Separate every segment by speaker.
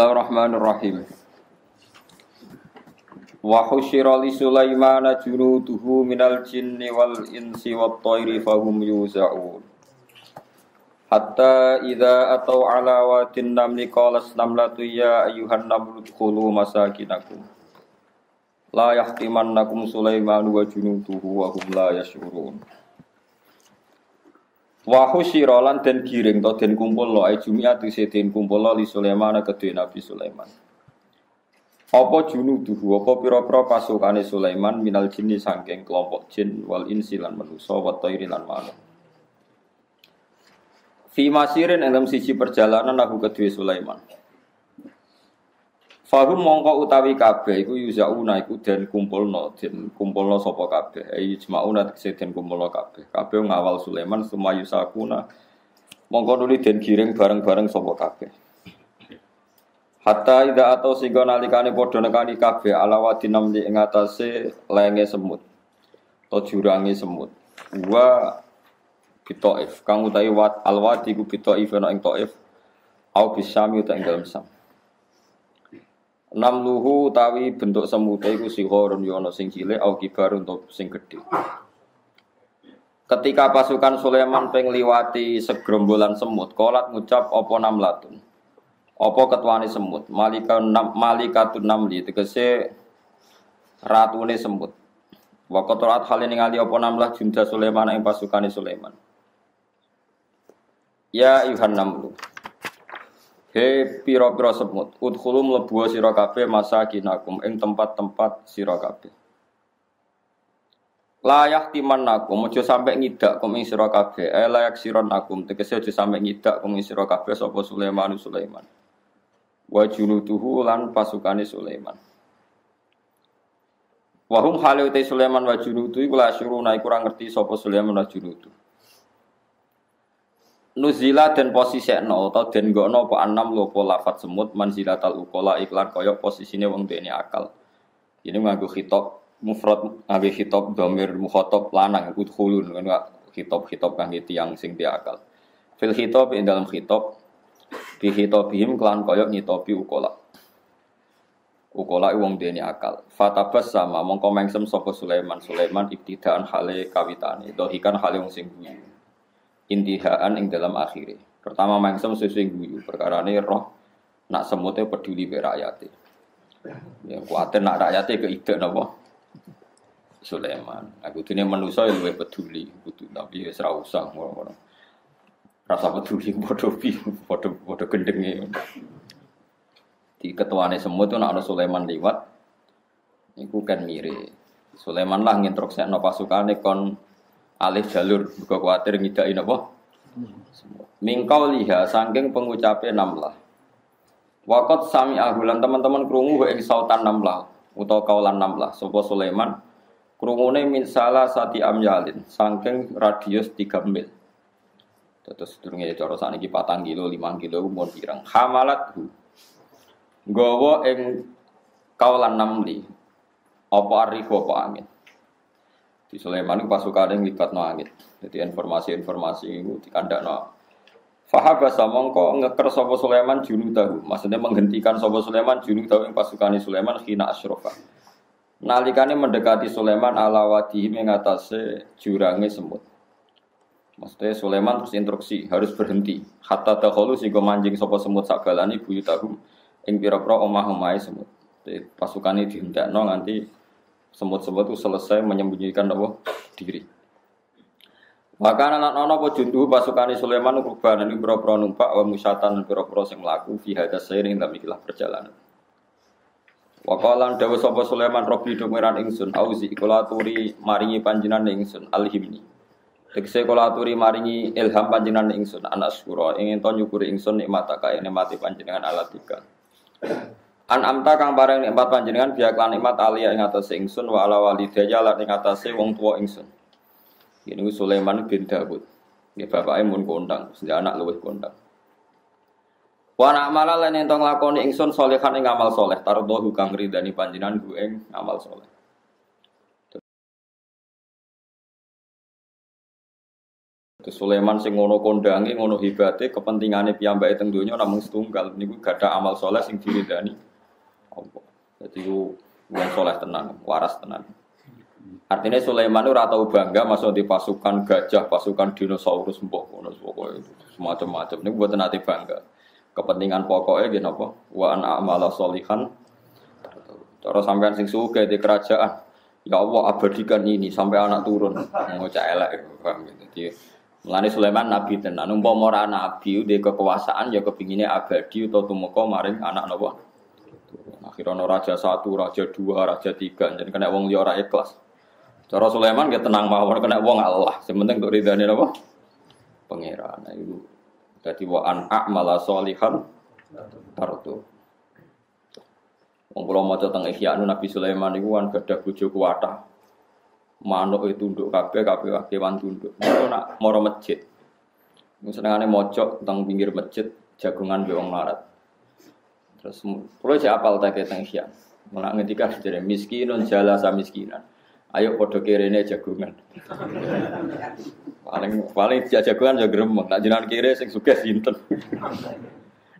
Speaker 1: Bismillahirrahmanirrahim. Wa husyira li Sulaiman junuduhu minal jinni wal insi wat thairi fahum yuzaun. Hatta idza atau ala wadin namli qalas namlatu ya ayyuhan namlu dkhulu masakinakum. La yahtimannakum Sulaiman wa junuduhu wa hum la yashurun. Wa husyira lan den giring to den kumpul lo jumiat ise den kumpul li Sulaiman kedue Nabi Sulaiman. Apa junuduhu apa pira-pira pasukane Sulaiman minal jinni saking kelompok jin wal insi lan manusa wa thairi lan manuk. Fi masirin dalam sisi perjalanan aku kedua Sulaiman. Fahum mongko utawi kabeh iku yuzauna iku den kumpulno den kumpulno sapa kabeh ai jmauna tegese den kumpulno kabeh kabeh ngawal Sulaiman suma yusakuna mongko nuli den giring bareng-bareng sapa kabeh Hatta ida atau sehingga nalikane padha nekani kabeh ala wadi namli ing lenge semut atau jurange semut. Wa bitoif kang utawi wat alwadi ku bitoif ana ing toif au bisami uta ing dalem sam. Namluhu utawi bentuk semute iku sihorun yono sing cilik au kibar untuk sing gedhe. Ketika pasukan Sulaiman pengliwati segerombolan semut, kolat ngucap opo namlatun. Apa ketuane semut? Malika nam, malikatun namli tegese ratune semut. Wa qatarat ngali apa namlah junda Sulaiman ing pasukane Sulaiman. Ya Yuhan namlu. He pira-pira semut, udkhulu mlebu sira kabeh masakinakum ing tempat-tempat sira. Layak timan nakum, ojo sampai ngidak kum ing sira kabeh. Eh layak siron nakum, tegese ojo sampai ngidak kum ing sira sapa Sulaiman Sulaiman wa junuduhu lan pasukane Sulaiman. Wahum halu te Sulaiman wa junudu iku iku ora ngerti sapa Sulaiman wa junudu. Nuzila dan posisi no atau den gono apa anam lopo lafat semut manzilatal ukola iklan koyok posisine wong dene akal. Ini nganggo khitab mufrad nganggo khitab domir mukhatab lanang udkhulun kan khitab khitab kangge tiyang sing di akal. Fil khitab ing dalam khitab bihitobihim kelan koyok nyitobi ukola. Ukola wong deni akal. Fatabas sama mongko mengsem sapa Sulaiman. Sulaiman ibtidaan hale kawitane dohikan hale wong sing guyu intihaan ing dalam akhire pertama mengsem sesuai guyu. Perkara ini roh nak semutnya peduli be rakyate. Yang kuatir nak rakyate ke ide napa? Sulaiman. Aku dene manusa luwih peduli. Kudu tapi wis ra usah ngono-ngono. Rasa peduli bodoh bi bodoh bodoh gendengnya di ketuane semut itu nak ada Sulaiman lewat Iku kan mire Sulaiman lah ngintroksi no pasukan kon alih jalur buka khawatir ngidain apa mingkau liha sangking pengucapnya namlah wakot sami ahulan teman-teman kerungu ing sautan namlah utawa kaulan namlah sopo Sulaiman kerungune min salah sati amyalin sangking radius 3 mil Terus durunge cara sakniki patang kilo, limang kilo mau pirang. Hamalat hu. Gowo ing kaulan namli. Apa arifu apa angin. Di Sulaiman itu pasukan yang libat no angin. Jadi informasi-informasi itu dikandak no. Fahaba samongko ngeker sopo Sulaiman junu tahu. Maksudnya menghentikan sopo Sulaiman junu tahu yang pasukan Sulaiman khina asrofa. Nalikane mendekati Sulaiman ala wadihi mengatasi jurangnya semut. Maksudnya Sulaiman terus instruksi harus berhenti. Hatta dakhulu sehingga manjing sopo semut sakalani buyu tahu ing pira-pira omah-omahe semut. Jadi pasukan ini dihendakno nanti semut-semut itu selesai menyembunyikan apa diri. Maka anak nono apa jundu pasukan Sulaiman rubah ini pira-pira numpak wa musyatan dan pira-pira sing mlaku fi hadza sairin dalam ikilah perjalanan. Wakalan dawa sapa Sulaiman Robi dumiran ingsun auzi ikulaturi maringi panjinan ingsun alhimni. Tegese kula aturi maringi ilham panjenengan ingsun anak syura ingin to nyukuri ingsun nikmat kaya nikmati panjenengan alatika. An amta kang bareng nikmat panjenengan biak lan nikmat alia ing atas ingsun wa ala walidaya lan ing atase wong tuwa ingsun. Ini Sulaiman bin Dawud. Ya bapake mun kondang, sing anak luwih kondang. Wa nak malah lan ento nglakoni ingsun solehan ing amal soleh tardo kang ridani panjenengan ku ing amal soleh. Terus Sulaiman sing ngono kondange ngono hibate kepentingane piyambake teng donya namung setunggal niku gak ada amal soleh sing diridani Allah. Jadi ku wong soleh tenan, waras tenan. Artinya Sulaiman itu tau bangga masuk di pasukan gajah, pasukan dinosaurus mbok ngono pokoknya semacam-macam. Ini buat nanti bangga. Kepentingan pokoknya gini apa? Wa an amala solihan. Cara sampean sing suka di kerajaan. Ya Allah abadikan ini sampai anak turun. Ngocak elek paham gitu. Jadi Mulane Sulaiman nabi tenan. Umpama ora nabi di kekuasaan ya kepingine abadi utawa tumeka maring anak napa? Raja satu, raja dua, raja tiga, jadi kena wong liya ora ikhlas. Cara Sulaiman dia tenang mawon kena wong Allah. Sementing untuk ridane napa? Pangeran. Nah, itu. Jadi wa an a'mala sholihan tartu. Wong kula maca teng Ihya Nabi Sulaiman iku kan gadah bojo kuwatah manuk itu tunduk kabeh kabeh kewan tunduk. Niku nak moro masjid. Senengane mojok teng pinggir masjid jagungan be wong larat. Terus kula cek apal tak teng Ihya. Mulak ngendika jare miskinun jala sa miskinan. Ayo padha kirene jagungan. paling paling jagungan ya gremeng. Nak jenengan kire sing sugih sinten.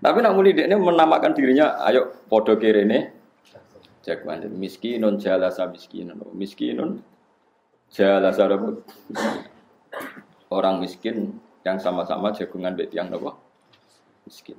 Speaker 1: Tapi nak muni dekne menamakan dirinya ayo padha kirene jagungan. Miskinun jala sa miskinun. Miskinun Jala sarabut. Orang miskin yang sama-sama jagungan bet yang nopo miskin.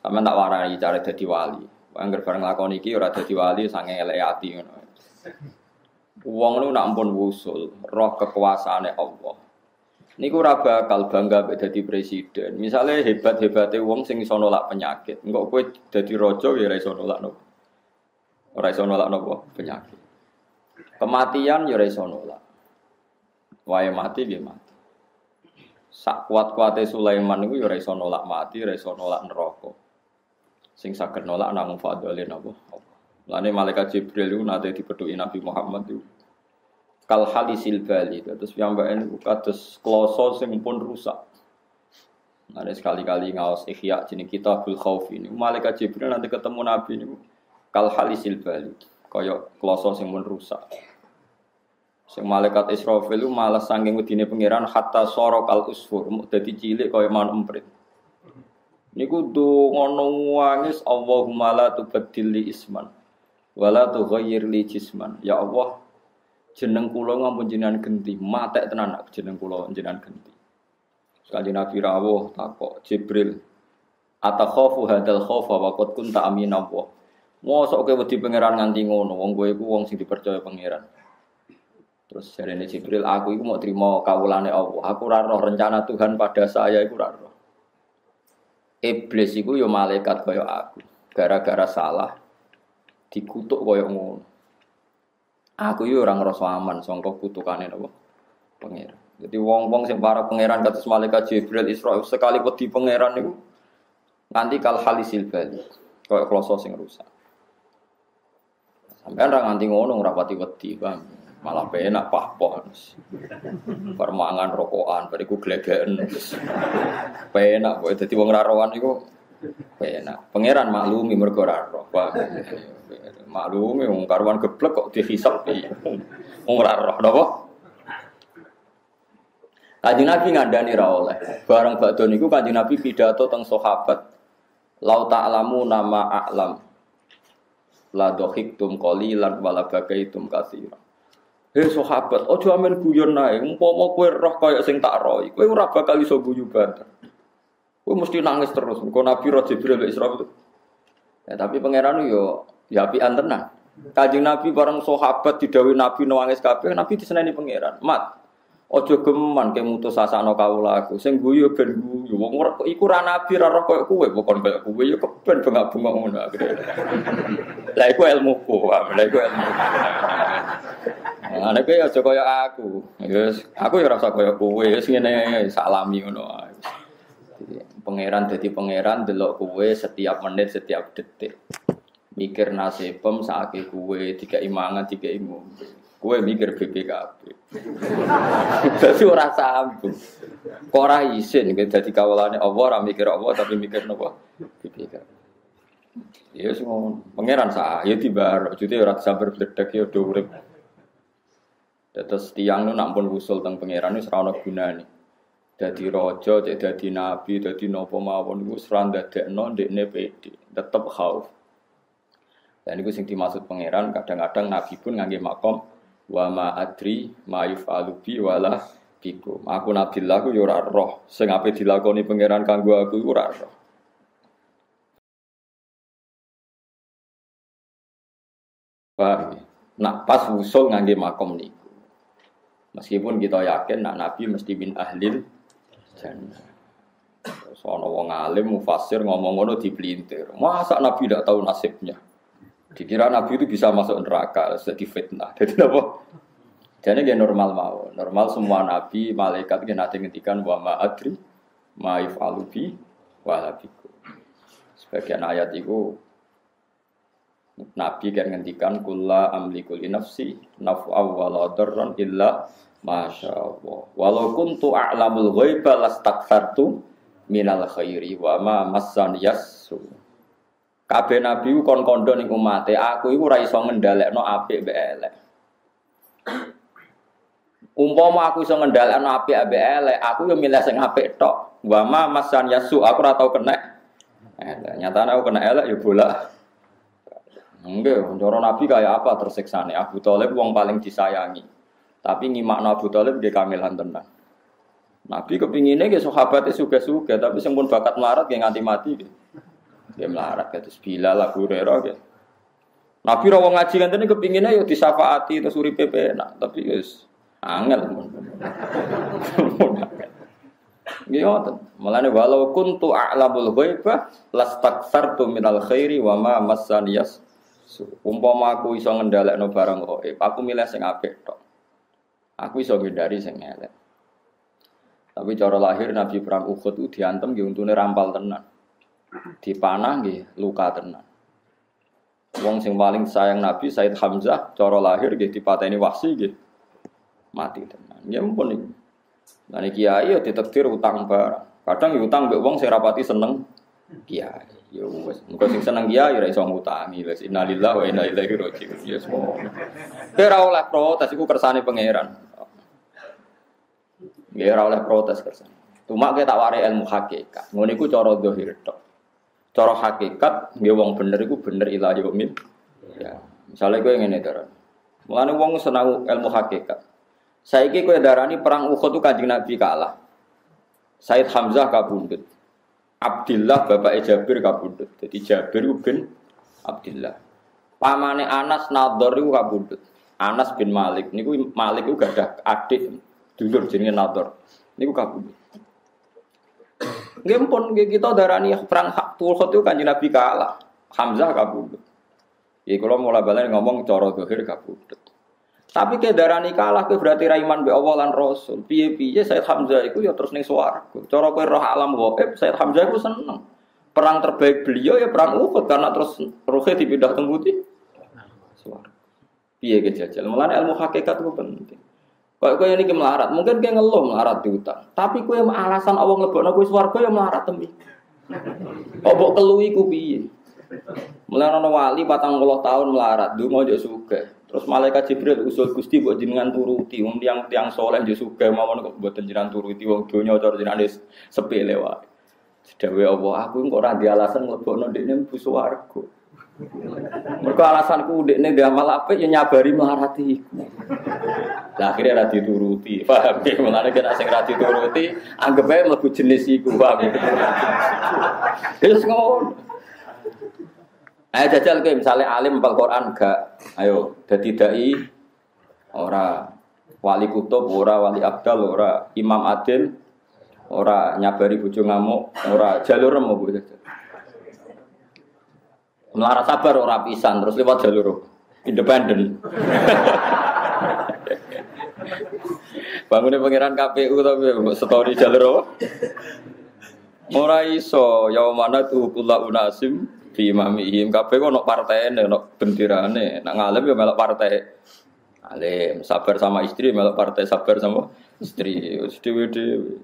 Speaker 1: Sama tak warai cara jadi wali. Angger bareng lakon iki ora dadi wali sange elek ati ngono. Wong lu nak ampun wusul, roh kekuasaane Allah. Niku ora bakal bangga mbek dadi presiden. Misalnya hebat-hebate wong sing iso nolak penyakit. Engko kowe dadi raja ya ora iso nolak nopo. Ora iso nolak nopo penyakit. Kematian ya iso nolak. Wae mati dia mati. Sak kuat-kuate Sulaiman niku ya iso nolak mati, ora iso nolak neraka. Sing saged nolak namung fadhole napa? Lane malaikat Jibril itu nate dipethuki Nabi Muhammad itu kal halisil bali terus piyambake niku kados kloso sing pun rusak. Ada sekali-kali ngawas ikhya jenis kita bil khauf ini. Malaikat Jibril nanti ketemu Nabi ini kal halisil bali. Kaya kloso sing pun rusak. Sing malaikat Israfil malah saking wedine pangeran hatta sorok al usfur, mau dadi cilik kaya man emprit. Niku ngono wangis Allahumma la tubaddil li isman wala tughayyir jisman. Ya Allah, jeneng kula ngampun jenengan genti, matek tenan nak jeneng kula jenengan genti. Sekali Nabi rawuh takok Jibril, atakhafu hadal khaufa wa qad kunta amin Allah. Mosok kowe wedi pangeran nganti ngono, wong kowe iku wong sing dipercaya pangeran. Terus jarene Jibril, aku iku mau terima kawulane Allah. Aku ora rencana Tuhan pada saya iku ora. Iblis iku yo malaikat kaya aku. Gara-gara salah dikutuk kaya ngono. Aku yo ora ngrasa aman sangka kutukane napa? Pangeran. Jadi wong-wong sing para pangeran kados malaikat Jibril Isra sekali wedi pangeran niku nganti kal halisil bali. Kaya kloso sing rusak. Sampeyan ora nganti ngono ora pati wedi, Bang malah penak pahpoh permangan rokokan bariku glegeken penak boy jadi wong rarowan itu penak pangeran maklumi mergo maklumi wong karuan geblek kok dihisap wong raro napa Kanjeng Nabi ngandani ra oleh. Bareng badhe niku Kanjeng Nabi pidato teng sahabat. Lau ta'lamu nama a'lam. La dohiktum qalilan wala bagaitum katsiran. Hei sahabat, ojo amen guyon nae. Umpama kowe roh kaya sing tak roh, kowe ora bakal iso guyu banter. Kowe mesti nangis terus. Engko Nabi roh Jibril Isra itu. Ya, tapi pangeran yo ya apian tenan. Kanjeng Nabi bareng sahabat didhawuhi Nabi nangis kabeh, Nabi diseneni pangeran. Mat, Ojo geman ke mutus sasano kawula aku. Sing guyu ben guyu. Wong ora iku ra nabi ra roh koyo kowe, bukan koyo kowe ya keben bengak-bengok ngono. Lah iku ilmuku, lah iku ilmu. Nah, nek ya aja koyo aku. Wis aku ya rasa koyo kowe, wis ngene salami ngono Pangeran dadi pangeran delok kowe setiap menit, setiap detik. Mikir nasibem sakake kowe, tiga imangan, tiga ngombe. Kue mikir BPKB. Jadi ora sambung. Ora isin dadi kawulane Allah ora mikir Allah tapi mikir napa? BPKB. Ya semua pangeran sah, ya tibar, jadi ora sambar bledek ya urip. Terus tiang nu nak pun usul tentang pangeran ini serana guna nih. Dadi raja, cek dadi nabi, dadi napa mawon iku ora ndadekno ndekne pede, tetep khauf. Dan itu sing dimaksud pangeran kadang-kadang nabi pun ngangge makom wa ma adri ma yufalu bi wala. Aku nabi lah aku yo ora roh. Sing ape dilakoni pangeran kanggo aku ora roh. Paham? Nak pas usul ngangge makom niku. Meskipun kita yakin nak nabi mesti bin ahlil jannah. Ana wong alim mufasir ngomong ngono dipelintir. Masa nabi tidak tahu nasibnya? Dikira nabi itu bisa masuk neraka, jadi fitnah. Jadi apa? Jadi dia normal mau. Normal semua nabi, malaikat dia nanti ngetikan wa ma adri ma yuf'alu bi wala bikum. Sebagian ayat itu Nabi kan ngendikan kulla amliku li nafsi naf'a wala darran illa masya Allah. Walau kuntu a'lamul ghaiba lastaghfartu minal khairi wa ma massan yassu. Kabeh nabi ku kon kondo ning umate, aku iku ora iso ngendhalekno apik mbek elek. Umpama aku iso ngendhalekno apik mbek elek, aku yo milih sing apik tok. Wa ma massan yassu, aku ora tau kena. Elek. Nyatane aku kena elek yo bola. Enggak, cara Nabi kayak apa tersiksa nih? Abu Talib wong paling disayangi. Tapi nyimak Abu Talib dia kamilan tenang. Nabi kepinginnya ke sahabatnya suga-suga, tapi sempun bakat melarat dia nganti mati. Dia, dia melarat, terus bila lah Hurairah. Dia. Nabi rawang ngaji kan tadi kepinginnya ya disafaati suri PP, nah, tapi guys angel. Gitu, malah walau kuntu a'lamul ghaibah lastakfartu minal khairi wa ma massaniyas Umpama aku iso ngendhalekno barang gaib, aku milih sing apik tok. Aku iso ngindari sing elek. Tapi cara lahir Nabi perang Uhud itu diantem nggih untune rampal tenan. Dipanah nggih luka tenan. Wong sing paling sayang Nabi Said Hamzah cara lahir nggih dipateni wahsi nggih mati tenan. Ya mumpun iki. Nah kiai ya ditektir utang barang. Kadang ya utang mbek wong sing rapati seneng kiai. Ya wes, engko sing seneng kiai ora iso ngutangi. Wes innalillahi wa inna ilaihi raji'un. Ya semua. Ora oleh protes iku kersane pangeran. Ya ora oleh protes kersane. Cuma kita wari ilmu hakikat. Ngono iku cara zahir tok. Cara hakikat nggih wong bener iku bener ila yaumil. Ya. Misalnya gue ngene to. Mulane wong senang ilmu hakikat. Saiki kowe darani perang Uhud itu Kanjeng Nabi kalah. Said Hamzah kabundut. Abdillah bapak Jabir kabudut. Jadi Jabir bin Abdillah. Pamane Anas Nador itu kabudut. Anas bin Malik. Niku Malik itu gak ada adik dulur jenenge Nador. Niku kabudut. Nggih pun kita darani perang Tuhud itu kanjeng Nabi kalah. Hamzah kabudut. Ya kalau mulai balik ngomong coro dohir kabudut. Tapi ke darani kalah ke berarti raiman be Allah lan Rasul. Piye-piye Said Hamzah itu ya terus ning swarga. Cara kowe roh alam gaib Said Hamzah itu seneng. Perang terbaik beliau ya perang Uhud karena terus rohnya dipindah teng putih. Swarga. Piye ke jajal. Mulane ilmu hakikat itu penting. Kok kowe ini melarat, mungkin kowe ngeluh melarat di utang. Tapi kowe alasan Allah nglebokno kowe swarga ya melarat temi. Kok mbok keluwi ku piye? Mulane ana wali 40 tahun melarat, ndonga yo sugih. Terus malaikat Jibril usul Gusti buat jenengan turuti, wong tiang tiang soleh jo suka mawon kok buat jenengan turuti wong donya cara jenengan wis sepele wae. Dewe Allah, aku kok ora di alasan mlebokno ndekne mlebu swarga. Mergo alasanku ndekne dia amal apik ya nyabari melarati iku. Lah akhirnya ora dituruti. Paham ya? Mulane kena sing ora dituruti, anggap ae mlebu jenis iku, paham. Wis ngono. Ayo jajal ke misalnya alim apal Quran gak, ayo jadi dai ora. Wali kutub ora. Wali abdal ora. Imam adil ora. Nyabari bojo ngamuk ora. Jalur remo bu. Melarat sabar ora pisan. Terus lewat jalur. Independen bangunnya pangeran KPU tapi story jalur apa? Ora iso. Yaumana tuh kula unasim fi imamihim kabeh kok partai ono bendirane. Nak ngalem ya melok partai. Alim sabar sama istri melok partai sabar sama istri. Dewe dewe